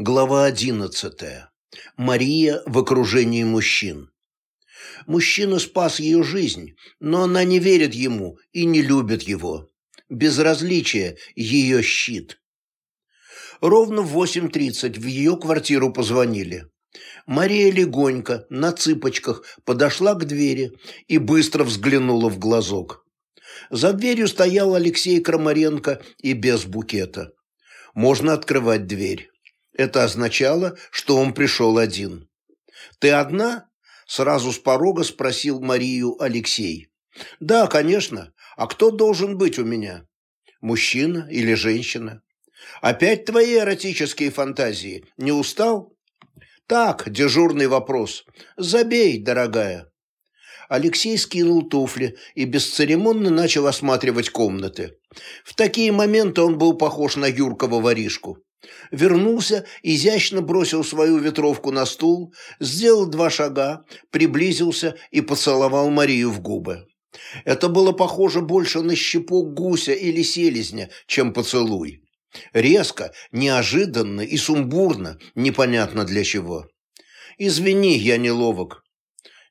Глава одиннадцатая. Мария в окружении мужчин. Мужчина спас ее жизнь, но она не верит ему и не любит его. Безразличие – ее щит. Ровно в 8.30 в ее квартиру позвонили. Мария легонько, на цыпочках, подошла к двери и быстро взглянула в глазок. За дверью стоял Алексей Крамаренко и без букета. Можно открывать дверь. Это означало, что он пришел один. «Ты одна?» – сразу с порога спросил Марию Алексей. «Да, конечно. А кто должен быть у меня? Мужчина или женщина? Опять твои эротические фантазии. Не устал?» «Так, дежурный вопрос. Забей, дорогая». Алексей скинул туфли и бесцеремонно начал осматривать комнаты. В такие моменты он был похож на юркого воришку вернулся, изящно бросил свою ветровку на стул, сделал два шага, приблизился и поцеловал Марию в губы. Это было похоже больше на щепок гуся или селезня, чем поцелуй. Резко, неожиданно и сумбурно, непонятно для чего. «Извини, я неловок».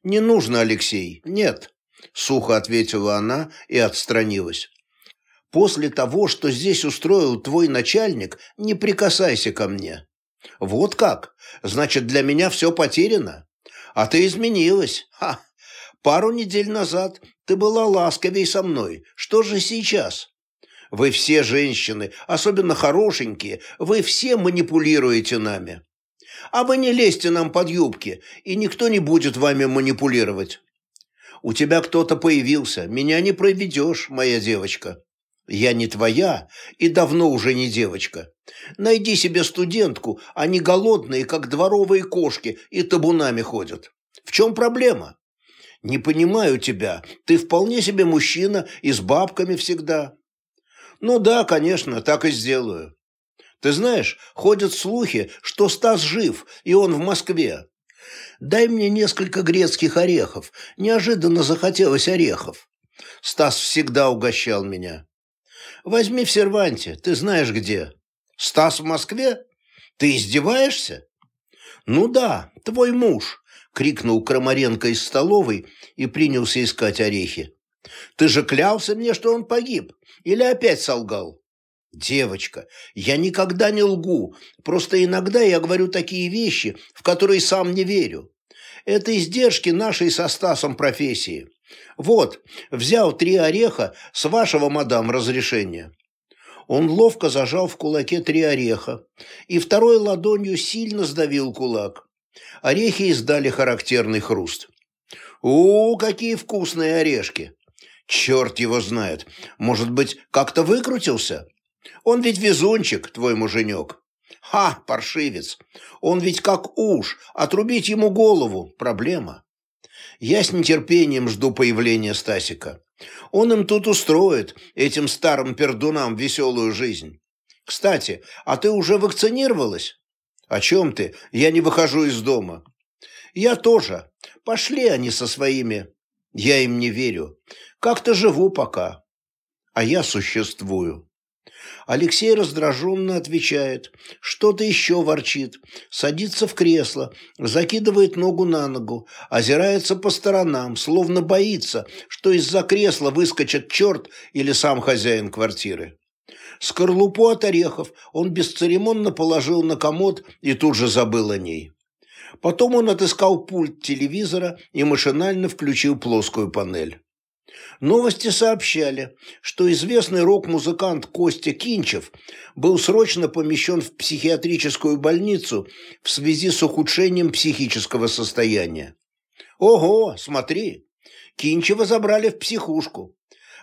«Не нужно, Алексей, нет», — сухо ответила она и отстранилась. После того, что здесь устроил твой начальник, не прикасайся ко мне. Вот как? Значит, для меня все потеряно? А ты изменилась. Ха! Пару недель назад ты была ласковей со мной. Что же сейчас? Вы все женщины, особенно хорошенькие, вы все манипулируете нами. А вы не лезьте нам под юбки, и никто не будет вами манипулировать. У тебя кто-то появился, меня не проведешь, моя девочка. Я не твоя и давно уже не девочка. Найди себе студентку, они голодные, как дворовые кошки, и табунами ходят. В чем проблема? Не понимаю тебя. Ты вполне себе мужчина и с бабками всегда. Ну да, конечно, так и сделаю. Ты знаешь, ходят слухи, что Стас жив, и он в Москве. Дай мне несколько грецких орехов. Неожиданно захотелось орехов. Стас всегда угощал меня. Возьми в серванте, ты знаешь где. Стас в Москве? Ты издеваешься? Ну да, твой муж, крикнул Крамаренко из столовой и принялся искать орехи. Ты же клялся мне, что он погиб. Или опять солгал? Девочка, я никогда не лгу. Просто иногда я говорю такие вещи, в которые сам не верю. Это издержки нашей со Стасом профессии. Вот, взял три ореха с вашего, мадам, разрешения. Он ловко зажал в кулаке три ореха и второй ладонью сильно сдавил кулак. Орехи издали характерный хруст. «У, какие вкусные орешки! Черт его знает! Может быть, как-то выкрутился? Он ведь везунчик, твой муженек!» «Ха, паршивец! Он ведь как уж, отрубить ему голову – проблема!» Я с нетерпением жду появления Стасика. Он им тут устроит, этим старым пердунам, веселую жизнь. Кстати, а ты уже вакцинировалась? О чем ты? Я не выхожу из дома. Я тоже. Пошли они со своими. Я им не верю. Как-то живу пока. А я существую. Алексей раздраженно отвечает, что-то еще ворчит, садится в кресло, закидывает ногу на ногу, озирается по сторонам, словно боится, что из-за кресла выскочит черт или сам хозяин квартиры. Скорлупу от орехов он бесцеремонно положил на комод и тут же забыл о ней. Потом он отыскал пульт телевизора и машинально включил плоскую панель. Новости сообщали, что известный рок-музыкант Костя Кинчев был срочно помещен в психиатрическую больницу в связи с ухудшением психического состояния. Ого, смотри, Кинчева забрали в психушку.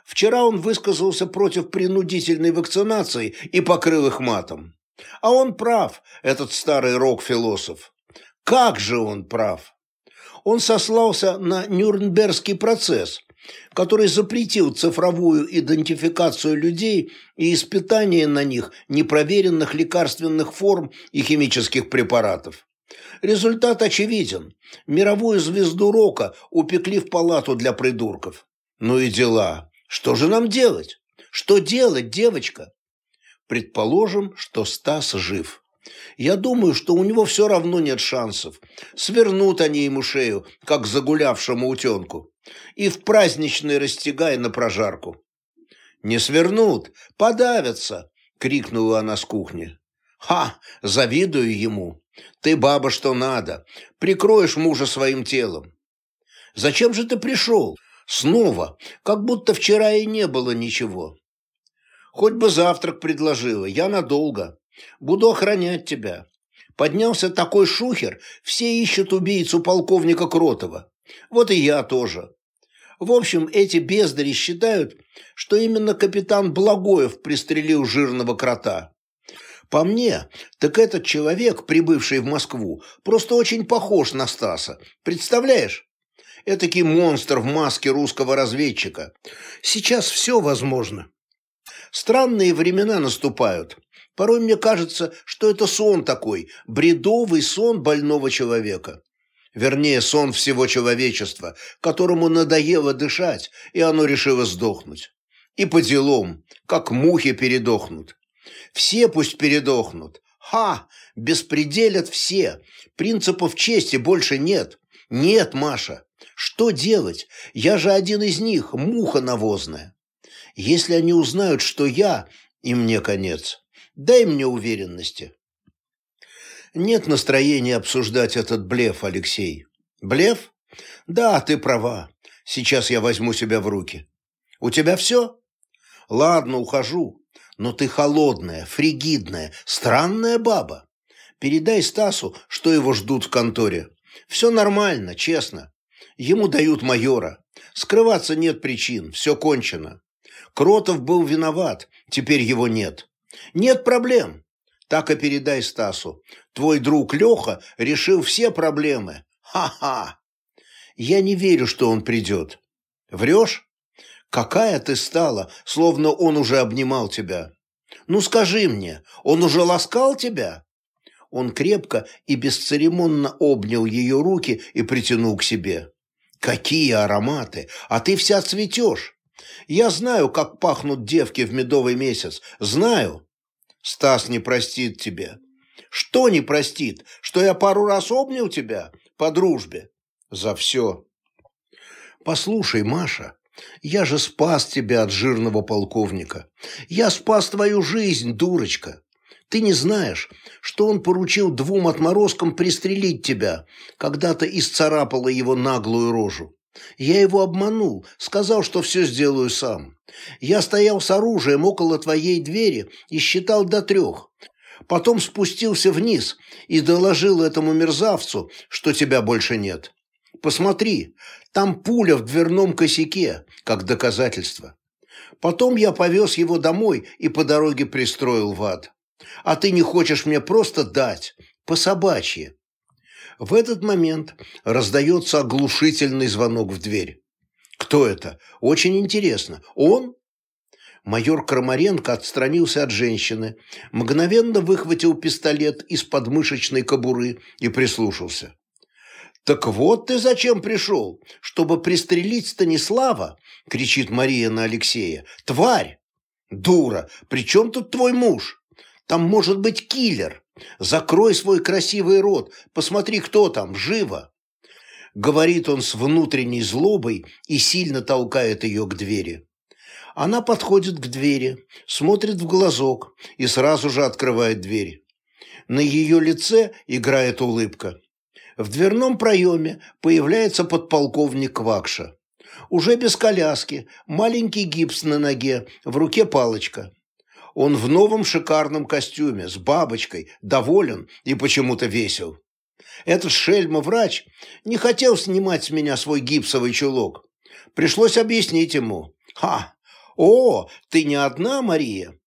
Вчера он высказался против принудительной вакцинации и покрыл их матом. А он прав, этот старый рок-философ. Как же он прав? Он сослался на Нюрнбергский процесс, который запретил цифровую идентификацию людей и испытание на них непроверенных лекарственных форм и химических препаратов. Результат очевиден. Мировую звезду рока упекли в палату для придурков. Ну и дела. Что же нам делать? Что делать, девочка? Предположим, что Стас жив. Я думаю, что у него все равно нет шансов. Свернут они ему шею, как загулявшему утенку, и в праздничный растягай на прожарку. «Не свернут, подавятся!» — крикнула она с кухни. «Ха! Завидую ему! Ты баба что надо! Прикроешь мужа своим телом!» «Зачем же ты пришел? Снова, как будто вчера и не было ничего!» «Хоть бы завтрак предложила, я надолго. Буду охранять тебя. Поднялся такой шухер, все ищут убийцу полковника Кротова. Вот и я тоже. В общем, эти бездари считают, что именно капитан Благоев пристрелил жирного крота. По мне, так этот человек, прибывший в Москву, просто очень похож на Стаса. Представляешь? Этакий монстр в маске русского разведчика. Сейчас все возможно. Странные времена наступают. Порой мне кажется, что это сон такой, бредовый сон больного человека вернее, сон всего человечества, которому надоело дышать, и оно решило сдохнуть. И по делам, как мухи передохнут. Все пусть передохнут. Ха! Беспределят все. Принципов чести больше нет. Нет, Маша. Что делать? Я же один из них, муха навозная. Если они узнают, что я, и мне конец. Дай мне уверенности. Нет настроения обсуждать этот блеф, Алексей. Блеф? Да, ты права. Сейчас я возьму себя в руки. У тебя все? Ладно, ухожу. Но ты холодная, фригидная, странная баба. Передай Стасу, что его ждут в конторе. Все нормально, честно. Ему дают майора. Скрываться нет причин, все кончено. Кротов был виноват, теперь его нет. Нет проблем. Так и передай Стасу. Твой друг Леха решил все проблемы. Ха-ха! Я не верю, что он придет. Врешь? Какая ты стала, словно он уже обнимал тебя. Ну скажи мне, он уже ласкал тебя? Он крепко и бесцеремонно обнял ее руки и притянул к себе. Какие ароматы! А ты вся цветешь. Я знаю, как пахнут девки в медовый месяц. Знаю. Стас не простит тебе. Что не простит? Что я пару раз обнял тебя по дружбе? За все. Послушай, Маша, я же спас тебя от жирного полковника. Я спас твою жизнь, дурочка. Ты не знаешь, что он поручил двум отморозкам пристрелить тебя, когда ты исцарапала его наглую рожу. Я его обманул, сказал, что все сделаю сам. Я стоял с оружием около твоей двери и считал до трех. Потом спустился вниз и доложил этому мерзавцу, что тебя больше нет. Посмотри, там пуля в дверном косяке, как доказательство. Потом я повез его домой и по дороге пристроил в ад. А ты не хочешь мне просто дать, по собачьи. В этот момент раздается оглушительный звонок в дверь. Кто это? Очень интересно. Он? Майор Крамаренко отстранился от женщины, мгновенно выхватил пистолет из подмышечной кобуры и прислушался. «Так вот ты зачем пришел? Чтобы пристрелить Станислава?» – кричит Мария на Алексея. «Тварь! Дура! При чем тут твой муж? Там может быть киллер!» Закрой свой красивый рот, посмотри, кто там, живо!» Говорит он с внутренней злобой и сильно толкает ее к двери. Она подходит к двери, смотрит в глазок и сразу же открывает дверь. На ее лице играет улыбка. В дверном проеме появляется подполковник Квакша. Уже без коляски, маленький гипс на ноге, в руке палочка. Он в новом шикарном костюме, с бабочкой, доволен и почему-то весел. Этот шельма-врач не хотел снимать с меня свой гипсовый чулок. Пришлось объяснить ему. «Ха! О, ты не одна, Мария?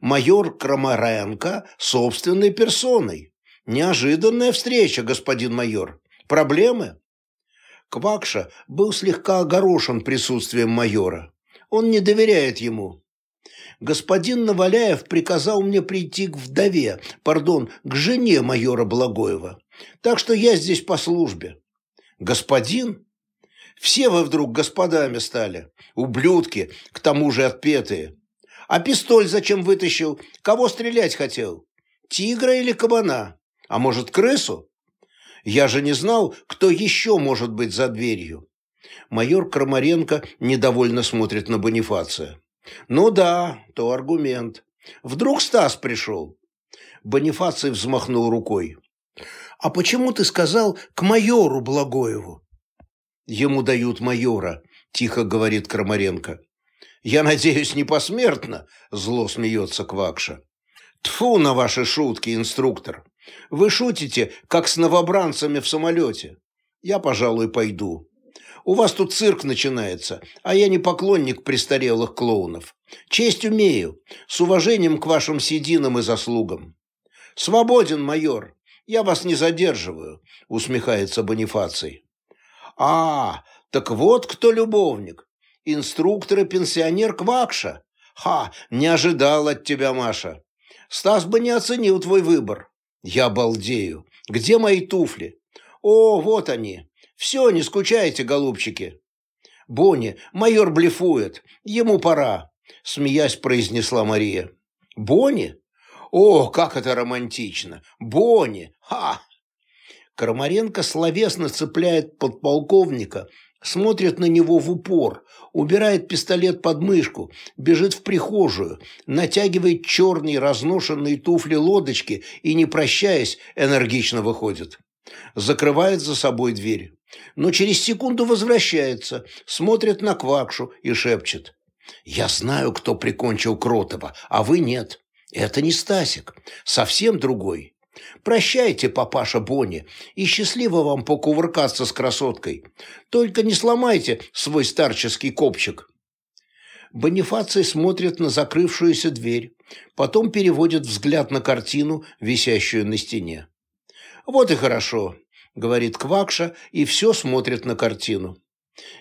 Майор Крамаренко собственной персоной. Неожиданная встреча, господин майор. Проблемы?» Квакша был слегка огорошен присутствием майора. Он не доверяет ему господин Наваляев приказал мне прийти к вдове, пардон, к жене майора Благоева. Так что я здесь по службе. Господин? Все вы вдруг господами стали. Ублюдки, к тому же отпетые. А пистоль зачем вытащил? Кого стрелять хотел? Тигра или кабана? А может, крысу? Я же не знал, кто еще может быть за дверью. Майор Крамаренко недовольно смотрит на Бонифация. Ну да, то аргумент. Вдруг Стас пришел? Бонифаций взмахнул рукой. «А почему ты сказал к майору Благоеву?» «Ему дают майора», – тихо говорит Крамаренко. «Я надеюсь, не посмертно?» – зло смеется Квакша. Тфу на ваши шутки, инструктор. Вы шутите, как с новобранцами в самолете. Я, пожалуй, пойду. У вас тут цирк начинается, а я не поклонник престарелых клоунов. Честь умею, с уважением к вашим сединам и заслугам. Свободен, майор, я вас не задерживаю, усмехается Бонифаций. А, так вот кто любовник. Инструктор и пенсионер Квакша. Ха, не ожидал от тебя, Маша. Стас бы не оценил твой выбор. Я балдею. Где мои туфли? О, вот они. Все, не скучайте, голубчики. Бонни, майор блефует. Ему пора, смеясь, произнесла Мария. Бонни? О, как это романтично. Бонни. Ха! Крамаренко словесно цепляет подполковника смотрит на него в упор, убирает пистолет под мышку, бежит в прихожую, натягивает черные разношенные туфли-лодочки и, не прощаясь, энергично выходит. Закрывает за собой дверь. Но через секунду возвращается, смотрит на Квакшу и шепчет. «Я знаю, кто прикончил Кротова, а вы нет. Это не Стасик, совсем другой. Прощайте, папаша Бонни, и счастливо вам покувыркаться с красоткой. Только не сломайте свой старческий копчик. Бонифаций смотрит на закрывшуюся дверь, потом переводит взгляд на картину, висящую на стене. «Вот и хорошо», — говорит Квакша, и все смотрит на картину.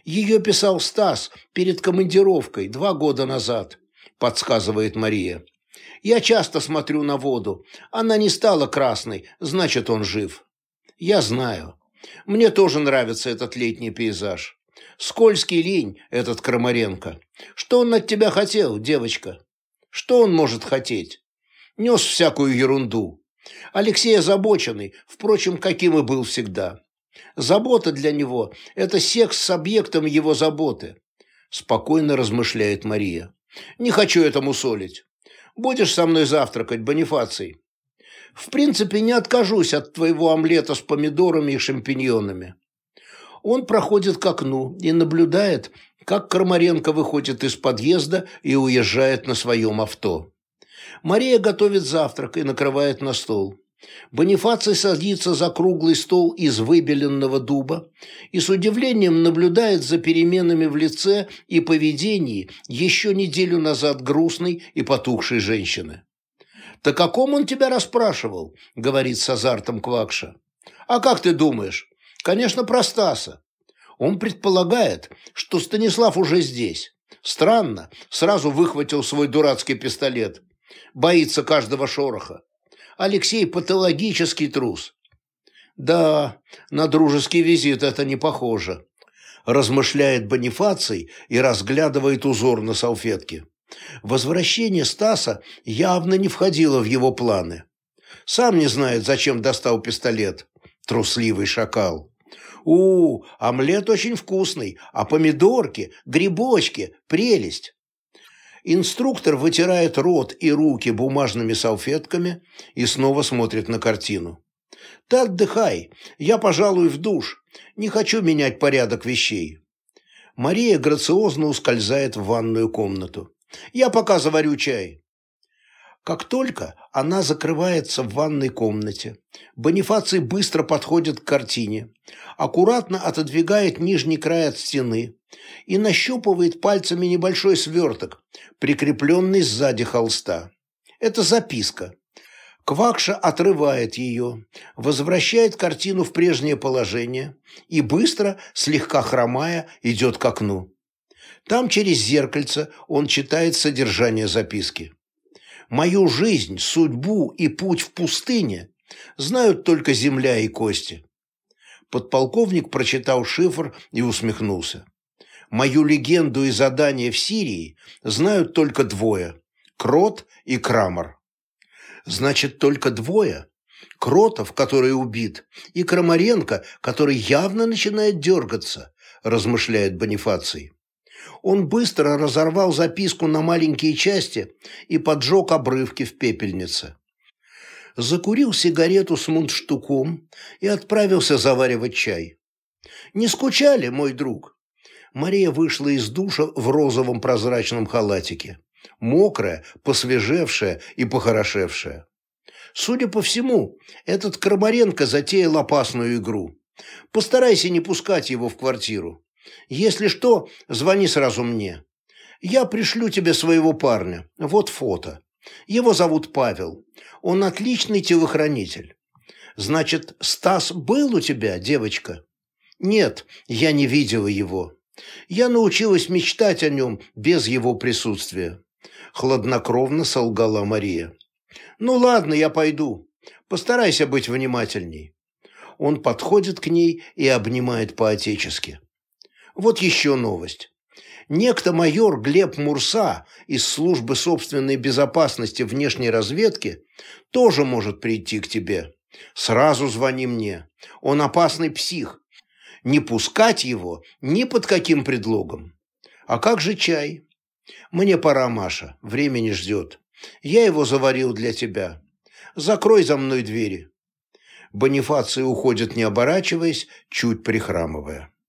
«Ее писал Стас перед командировкой два года назад», — подсказывает Мария. Я часто смотрю на воду. Она не стала красной, значит, он жив. Я знаю. Мне тоже нравится этот летний пейзаж. Скользкий лень этот Крамаренко. Что он от тебя хотел, девочка? Что он может хотеть? Нес всякую ерунду. Алексей озабоченный, впрочем, каким и был всегда. Забота для него – это секс с объектом его заботы. Спокойно размышляет Мария. Не хочу этому солить. Будешь со мной завтракать, Бонифаций? В принципе, не откажусь от твоего омлета с помидорами и шампиньонами. Он проходит к окну и наблюдает, как Кармаренко выходит из подъезда и уезжает на своем авто. Мария готовит завтрак и накрывает на стол. Бонифаций садится за круглый стол из выбеленного дуба и с удивлением наблюдает за переменами в лице и поведении еще неделю назад грустной и потухшей женщины. «Так о ком он тебя расспрашивал?» – говорит с азартом Квакша. «А как ты думаешь? Конечно, про Стаса. Он предполагает, что Станислав уже здесь. Странно, сразу выхватил свой дурацкий пистолет. Боится каждого шороха. Алексей патологический трус. Да, на дружеский визит это не похоже. Размышляет Бонифаций и разглядывает узор на салфетке. Возвращение Стаса явно не входило в его планы. Сам не знает, зачем достал пистолет. Трусливый шакал. У, омлет очень вкусный, а помидорки, грибочки, прелесть. Инструктор вытирает рот и руки бумажными салфетками и снова смотрит на картину. «Ты отдыхай, я, пожалуй, в душ. Не хочу менять порядок вещей». Мария грациозно ускользает в ванную комнату. «Я пока заварю чай». Как только она закрывается в ванной комнате, Бонифаций быстро подходит к картине, аккуратно отодвигает нижний край от стены и нащупывает пальцами небольшой сверток, прикрепленный сзади холста. Это записка. Квакша отрывает ее, возвращает картину в прежнее положение и быстро, слегка хромая, идет к окну. Там через зеркальце он читает содержание записки. Мою жизнь, судьбу и путь в пустыне знают только земля и кости. Подполковник прочитал шифр и усмехнулся. Мою легенду и задание в Сирии знают только двое – Крот и Крамер. Значит, только двое. Кротов, который убит, и Крамаренко, который явно начинает дергаться, размышляет Бонифаций. Он быстро разорвал записку на маленькие части и поджег обрывки в пепельнице. Закурил сигарету с мундштуком и отправился заваривать чай. «Не скучали, мой друг?» Мария вышла из душа в розовом прозрачном халатике. Мокрая, посвежевшая и похорошевшая. Судя по всему, этот Крамаренко затеял опасную игру. Постарайся не пускать его в квартиру. Если что, звони сразу мне. Я пришлю тебе своего парня. Вот фото. Его зовут Павел. Он отличный телохранитель. Значит, Стас был у тебя, девочка? Нет, я не видела его. Я научилась мечтать о нем без его присутствия. Хладнокровно солгала Мария. Ну ладно, я пойду. Постарайся быть внимательней. Он подходит к ней и обнимает по-отечески. Вот еще новость. Некто майор Глеб Мурса из службы собственной безопасности внешней разведки тоже может прийти к тебе. Сразу звони мне. Он опасный псих. Не пускать его ни под каким предлогом. А как же чай? Мне пора, Маша. Время не ждет. Я его заварил для тебя. Закрой за мной двери. Бонифаций уходит, не оборачиваясь, чуть прихрамывая.